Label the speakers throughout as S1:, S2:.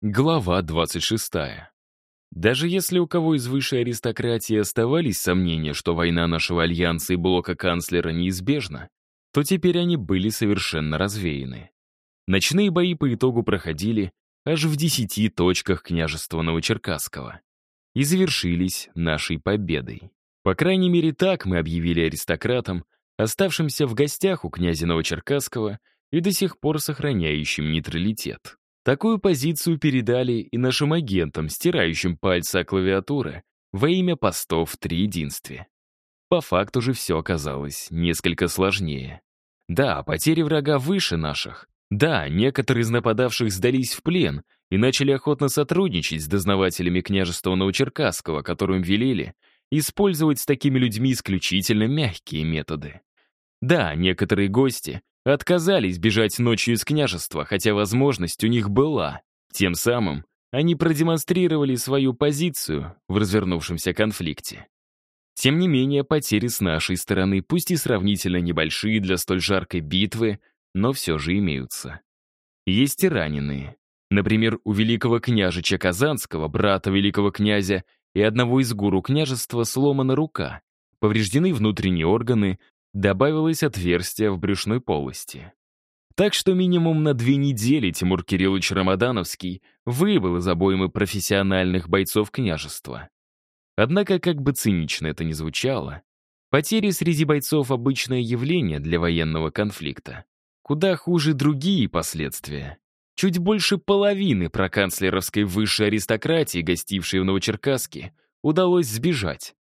S1: Глава 26. Даже если у кого из высшей аристократии оставались сомнения, что война нашего альянса и блока канцлера неизбежна, то теперь они были совершенно развеяны. Ночные бои по итогу проходили аж в десяти точках княжества Новочеркасского и завершились нашей победой. По крайней мере, так мы объявили аристократам, оставшимся в гостях у князя Новочеркасского и до сих пор сохраняющим нейтралитет. Такую позицию передали и нашим агентам, стирающим пальцы о клавиатуры во имя постов в триединстве. По факту же все оказалось несколько сложнее. Да, потери врага выше наших. Да, некоторые из нападавших сдались в плен и начали охотно сотрудничать с дознавателями княжества Новочеркасского, которым велели использовать с такими людьми исключительно мягкие методы. Да, некоторые гости отказались бежать ночью из княжества, хотя возможность у них была. Тем самым они продемонстрировали свою позицию в развернувшемся конфликте. Тем не менее, потери с нашей стороны, пусть и сравнительно небольшие для столь жаркой битвы, но все же имеются. Есть и раненые. Например, у великого княжича Казанского, брата великого князя и одного из гуру княжества сломана рука, повреждены внутренние органы, добавилось отверстие в брюшной полости. Так что минимум на две недели Тимур Кириллович Рамадановский выбыл из обоймы профессиональных бойцов княжества. Однако, как бы цинично это ни звучало, потери среди бойцов — обычное явление для военного конфликта. Куда хуже другие последствия. Чуть больше половины проканцлеровской высшей аристократии, гостившей в Новочеркасске, удалось сбежать.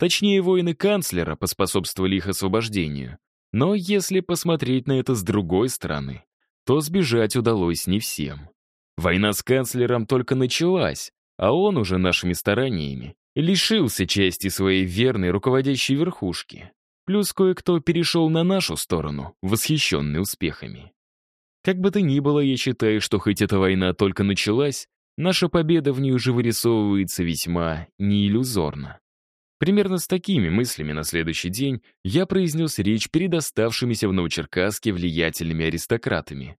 S1: Точнее, воины канцлера поспособствовали их освобождению. Но если посмотреть на это с другой стороны, то сбежать удалось не всем. Война с канцлером только началась, а он уже нашими стараниями лишился части своей верной руководящей верхушки. Плюс кое-кто перешел на нашу сторону, восхищенный успехами. Как бы то ни было, я считаю, что хоть эта война только началась, наша победа в ней уже вырисовывается весьма неиллюзорно. Примерно с такими мыслями на следующий день я произнес речь перед оставшимися в Новочеркасске влиятельными аристократами.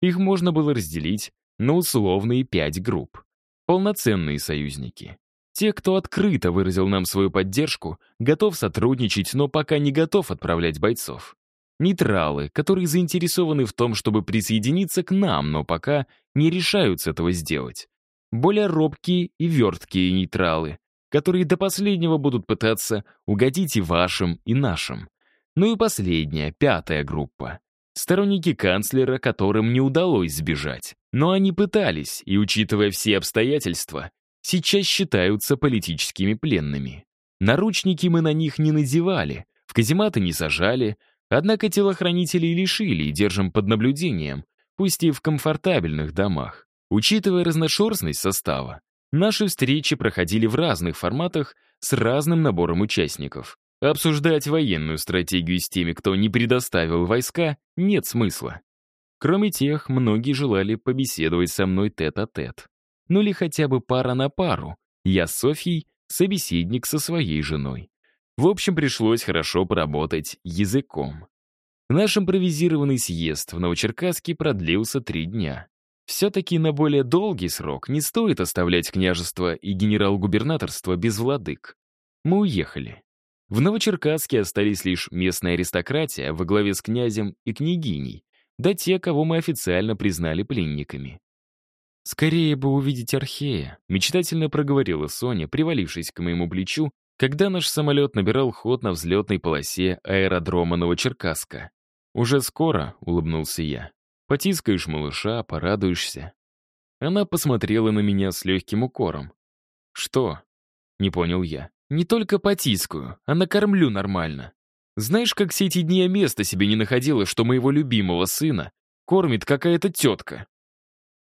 S1: Их можно было разделить на условные пять групп. Полноценные союзники. Те, кто открыто выразил нам свою поддержку, готов сотрудничать, но пока не готов отправлять бойцов. Нейтралы, которые заинтересованы в том, чтобы присоединиться к нам, но пока не решаются этого сделать. Более робкие и верткие нейтралы, которые до последнего будут пытаться угодить и вашим, и нашим. Ну и последняя, пятая группа. Сторонники канцлера, которым не удалось сбежать. Но они пытались, и, учитывая все обстоятельства, сейчас считаются политическими пленными. Наручники мы на них не надевали, в казематы не сажали, однако телохранителей лишили и держим под наблюдением, пусть и в комфортабельных домах. Учитывая разношерстность состава, Наши встречи проходили в разных форматах с разным набором участников. Обсуждать военную стратегию с теми, кто не предоставил войска, нет смысла. Кроме тех, многие желали побеседовать со мной тет-а-тет. -тет. Ну или хотя бы пара на пару. Я с Софьей, собеседник со своей женой. В общем, пришлось хорошо поработать языком. Наш импровизированный съезд в Новочеркасске продлился три дня. Все-таки на более долгий срок не стоит оставлять княжество и генерал-губернаторство без владык. Мы уехали. В Новочеркасске остались лишь местная аристократия во главе с князем и княгиней, да те, кого мы официально признали пленниками. «Скорее бы увидеть Архея», — мечтательно проговорила Соня, привалившись к моему плечу, когда наш самолет набирал ход на взлетной полосе аэродрома Новочеркасска. «Уже скоро», — улыбнулся я. Потискаешь малыша, порадуешься. Она посмотрела на меня с легким укором. «Что?» — не понял я. «Не только потискаю, а накормлю нормально. Знаешь, как все эти дни я места себе не находила, что моего любимого сына кормит какая-то тетка?»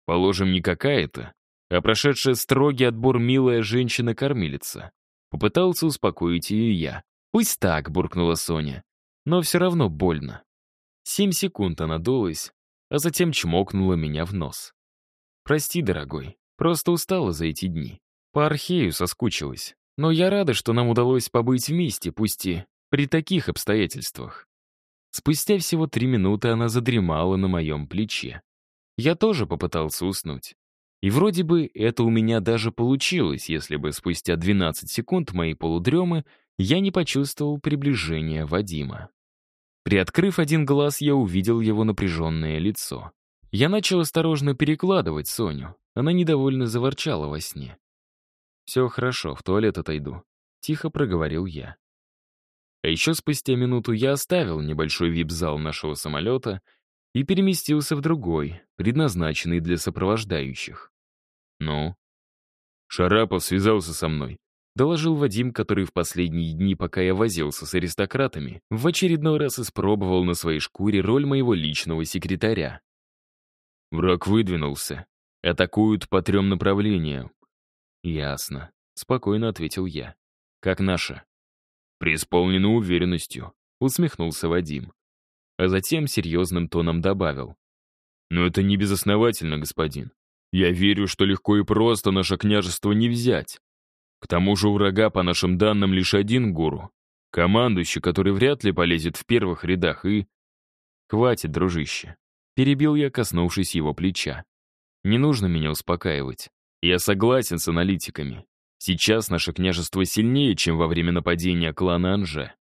S1: «Положим, не какая-то, а прошедшая строгий отбор милая женщина-кормилица». Попытался успокоить ее я. «Пусть так», — буркнула Соня. «Но все равно больно». Семь секунд она дулась, а затем чмокнула меня в нос. «Прости, дорогой, просто устала за эти дни. По Архею соскучилась. Но я рада, что нам удалось побыть вместе, пусть и при таких обстоятельствах». Спустя всего три минуты она задремала на моем плече. Я тоже попытался уснуть. И вроде бы это у меня даже получилось, если бы спустя 12 секунд моей полудремы я не почувствовал приближения Вадима. Приоткрыв один глаз, я увидел его напряженное лицо. Я начал осторожно перекладывать Соню. Она недовольно заворчала во сне. «Все хорошо, в туалет отойду», — тихо проговорил я. А еще спустя минуту я оставил небольшой вип-зал нашего самолета и переместился в другой, предназначенный для сопровождающих. «Ну?» «Шарапов связался со мной», — доложил Вадим, который в последние дни, пока я возился с аристократами, в очередной раз испробовал на своей шкуре роль моего личного секретаря. Враг выдвинулся. Атакуют по трем направлениям. «Ясно», — спокойно ответил я. «Как наши?» «Преисполнены уверенностью», — усмехнулся Вадим. А затем серьезным тоном добавил. «Но это не безосновательно, господин. Я верю, что легко и просто наше княжество не взять. К тому же у врага, по нашим данным, лишь один гуру. Командующий, который вряд ли полезет в первых рядах и... Хватит, дружище. Перебил я, коснувшись его плеча. Не нужно меня успокаивать. Я согласен с аналитиками. Сейчас наше княжество сильнее, чем во время нападения клана Анже.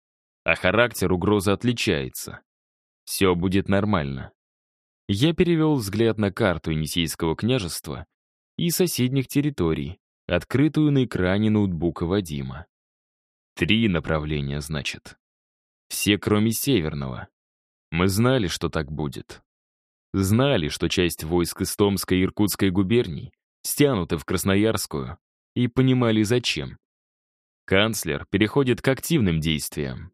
S1: А характер угрозы отличается. Все будет нормально. Я перевел взгляд на карту Енисейского княжества и соседних территорий, открытую на экране ноутбука Вадима. Три направления, значит. Все, кроме северного. Мы знали, что так будет. Знали, что часть войск из Томской и Иркутской губерний стянуты в Красноярскую, и понимали зачем. Канцлер переходит к активным действиям.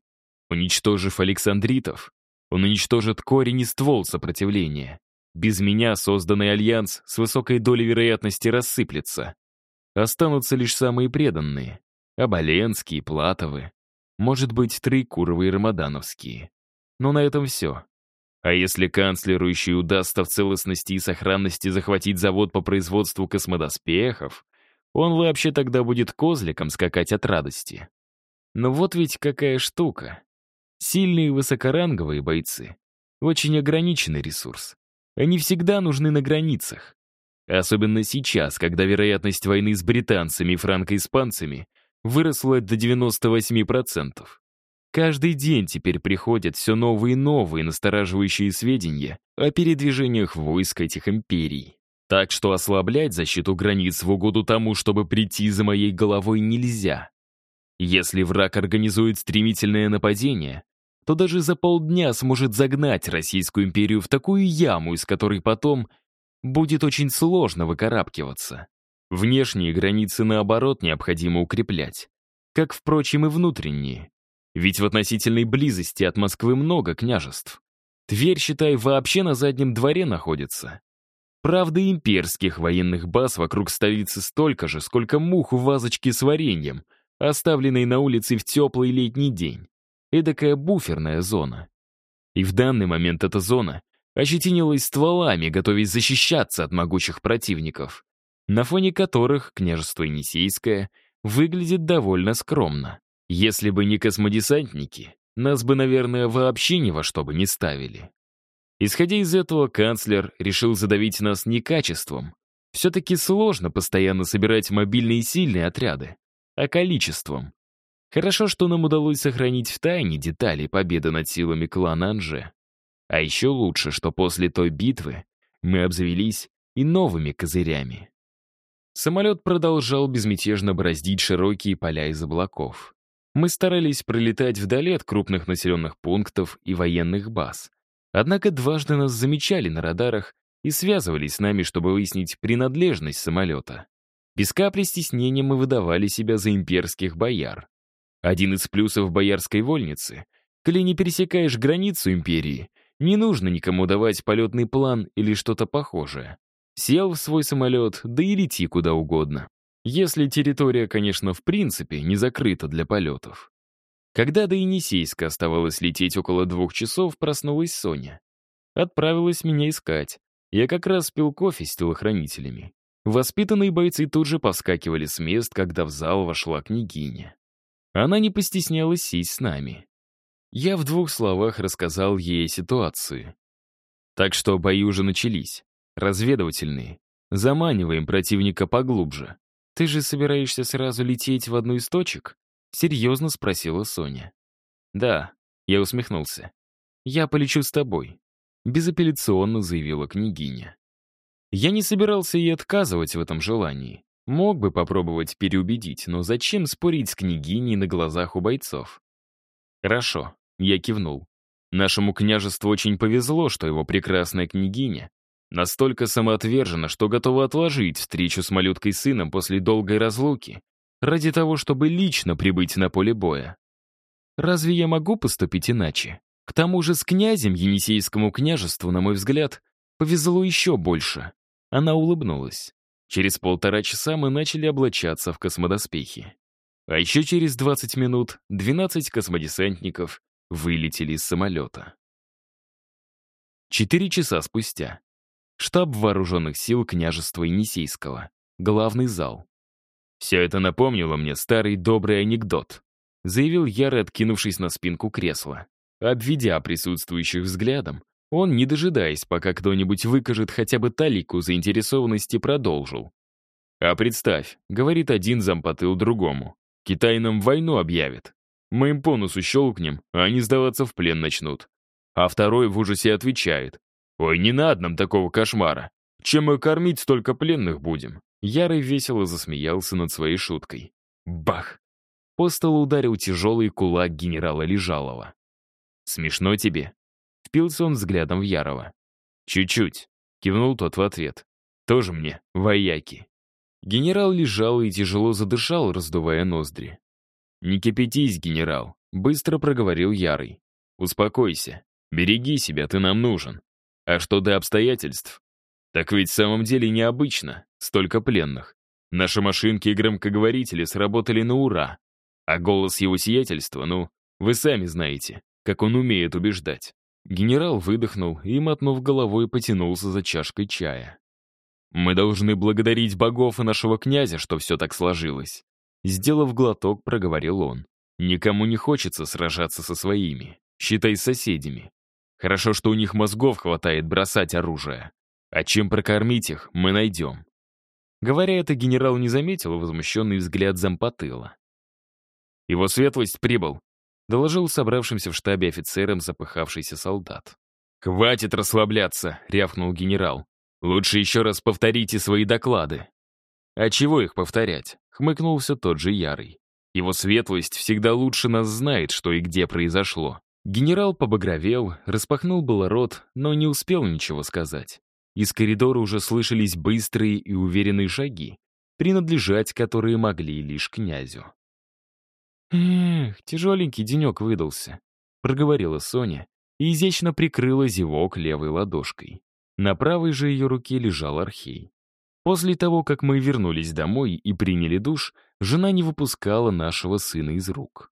S1: Уничтожив Александритов, он уничтожит корень и ствол сопротивления. Без меня созданный альянс с высокой долей вероятности рассыплется. Останутся лишь самые преданные. Оболенские, Платовы. Может быть, Троекуровы и Рамадановские. Но на этом все. А если канцлеру еще удастся в целостности и сохранности захватить завод по производству космодоспехов, он вообще тогда будет козликом скакать от радости. Но вот ведь какая штука. Сильные высокоранговые бойцы — очень ограниченный ресурс. Они всегда нужны на границах. Особенно сейчас, когда вероятность войны с британцами и франко-испанцами выросла до 98%. Каждый день теперь приходят все новые и новые настораживающие сведения о передвижениях войск этих империй. Так что ослаблять защиту границ в угоду тому, чтобы прийти за моей головой, нельзя. Если враг организует стремительное нападение, то даже за полдня сможет загнать Российскую империю в такую яму, из которой потом будет очень сложно выкарабкиваться. Внешние границы, наоборот, необходимо укреплять. Как, впрочем, и внутренние. Ведь в относительной близости от Москвы много княжеств. Тверь, считай, вообще на заднем дворе находится. Правда, имперских военных баз вокруг столицы столько же, сколько мух в вазочке с вареньем, оставленной на улице в теплый летний день. Эдакая буферная зона. И в данный момент эта зона ощетинилась стволами, готовясь защищаться от могучих противников, на фоне которых княжество Енисейское выглядит довольно скромно. Если бы не космодесантники, нас бы, наверное, вообще ни во что бы не ставили. Исходя из этого, канцлер решил задавить нас не качеством. Все-таки сложно постоянно собирать мобильные сильные отряды, а количеством. Хорошо, что нам удалось сохранить в тайне детали победы над силами клана Анже. А еще лучше, что после той битвы мы обзавелись и новыми козырями. Самолет продолжал безмятежно бороздить широкие поля из облаков. Мы старались пролетать вдали от крупных населенных пунктов и военных баз. Однако дважды нас замечали на радарах и связывались с нами, чтобы выяснить принадлежность самолета. Без капли стеснения мы выдавали себя за имперских бояр. Один из плюсов боярской вольницы — коли не пересекаешь границу империи, не нужно никому давать полетный план или что-то похожее. Сел в свой самолет, да и лети куда угодно. Если территория, конечно, в принципе не закрыта для полетов. Когда до Енисейска оставалось лететь около двух часов, проснулась Соня. Отправилась меня искать. Я как раз пил кофе с телохранителями. Воспитанные бойцы тут же поскакивали с мест, когда в зал вошла княгиня. Она не постеснялась сесть с нами. Я в двух словах рассказал ей ситуацию. Так что бои уже начались. Разведывательные. Заманиваем противника поглубже. Ты же собираешься сразу лететь в одну из точек? Серьезно спросила Соня. Да, я усмехнулся. Я полечу с тобой. Безапелляционно заявила княгиня. Я не собирался ей отказывать в этом желании. Мог бы попробовать переубедить, но зачем спорить с княгиней на глазах у бойцов? Хорошо, я кивнул. Нашему княжеству очень повезло, что его прекрасная княгиня настолько самоотвержена, что готова отложить встречу с малюткой сыном после долгой разлуки ради того, чтобы лично прибыть на поле боя. Разве я могу поступить иначе? К тому же с князем Енисейскому княжеству, на мой взгляд, повезло еще больше. Она улыбнулась. Через полтора часа мы начали облачаться в космодоспехи. А еще через 20 минут 12 космодесантников вылетели из самолета. Четыре часа спустя. Штаб вооруженных сил княжества Енисейского. Главный зал. «Все это напомнило мне старый добрый анекдот», заявил Яры, откинувшись на спинку кресла. Обведя присутствующих взглядом, он, не дожидаясь, пока кто-нибудь выкажет хотя бы талику заинтересованности, продолжил. «А представь», — говорит один зампотыл другому, «Китай нам войну объявит. Мы им по носу щелкнем, а они сдаваться в плен начнут». А второй в ужасе отвечает, «Ой, не надо нам такого кошмара. Чем мы кормить столько пленных будем?» Ярый весело засмеялся над своей шуткой. Бах! По столу ударил тяжелый кулак генерала Лежалова. «Смешно тебе?» Впился он взглядом в Ярова. «Чуть-чуть», — кивнул тот в ответ. «Тоже мне, вояки». Генерал лежал и тяжело задышал, раздувая ноздри. «Не кипятись, генерал», — быстро проговорил Ярый. «Успокойся. Береги себя, ты нам нужен. А что до обстоятельств? Так ведь в самом деле необычно, столько пленных. Наши машинки и громкоговорители сработали на ура. А голос его сиятельства, ну, вы сами знаете, как он умеет убеждать. Генерал выдохнул и, мотнув головой, потянулся за чашкой чая. «Мы должны благодарить богов и нашего князя, что все так сложилось». Сделав глоток, проговорил он. «Никому не хочется сражаться со своими, считай соседями. Хорошо, что у них мозгов хватает бросать оружие. А чем прокормить их, мы найдем». Говоря это, генерал не заметил возмущенный взгляд зампотыла. «Его светлость прибыл», — доложил собравшимся в штабе офицерам запыхавшийся солдат. «Хватит расслабляться», — рявкнул генерал. «Лучше еще раз повторите свои доклады». «А чего их повторять?» — хмыкнул все тот же Ярый. «Его светлость всегда лучше нас знает, что и где произошло». Генерал побагровел, распахнул было рот, но не успел ничего сказать. Из коридора уже слышались быстрые и уверенные шаги, принадлежать которые могли лишь князю. «Эх, тяжеленький денек выдался», — проговорила Соня и изящно прикрыла зевок левой ладошкой. На правой же ее руке лежал Архей. После того, как мы вернулись домой и приняли душ, жена не выпускала нашего сына из рук.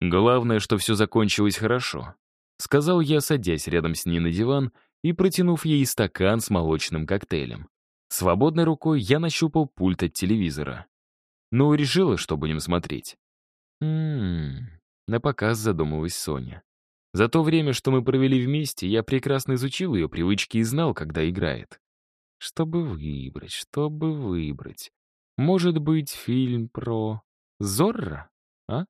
S1: «Главное, что все закончилось хорошо», — сказал я, садясь рядом с ней на диван и протянув ей стакан с молочным коктейлем. Свободной рукой я нащупал пульт от телевизора. «Ну, решила, что будем смотреть?» Ммм, на показ задумалась Соня. За то время, что мы провели вместе, я прекрасно изучил ее привычки и знал, когда играет. Что бы выбрать, что бы выбрать? Может быть, фильм про Зорро, а?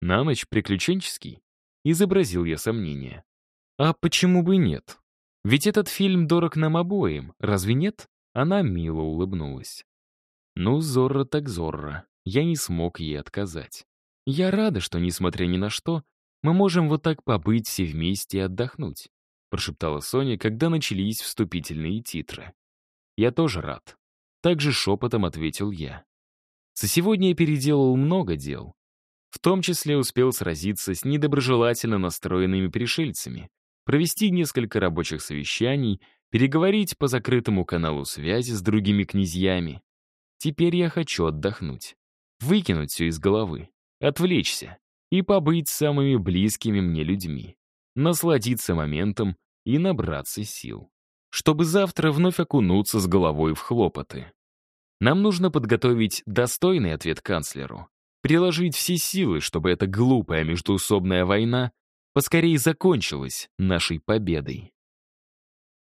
S1: На ночь приключенческий? Изобразил я сомнение. А почему бы нет? Ведь этот фильм дорог нам обоим, разве нет? Она мило улыбнулась. Ну, Зорро так Зорро. Я не смог ей отказать. Я рада, что, несмотря ни на что, мы можем вот так побыть все вместе и отдохнуть», прошептала Соня, когда начались вступительные титры. «Я тоже рад». Также шепотом ответил я. За сегодня я переделал много дел. В том числе успел сразиться с недоброжелательно настроенными пришельцами, провести несколько рабочих совещаний, переговорить по закрытому каналу связи с другими князьями. Теперь я хочу отдохнуть, выкинуть все из головы отвлечься и побыть самыми близкими мне людьми, насладиться моментом и набраться сил, чтобы завтра вновь окунуться с головой в хлопоты. Нам нужно подготовить достойный ответ канцлеру, приложить все силы, чтобы эта глупая междуусобная война поскорее закончилась нашей победой.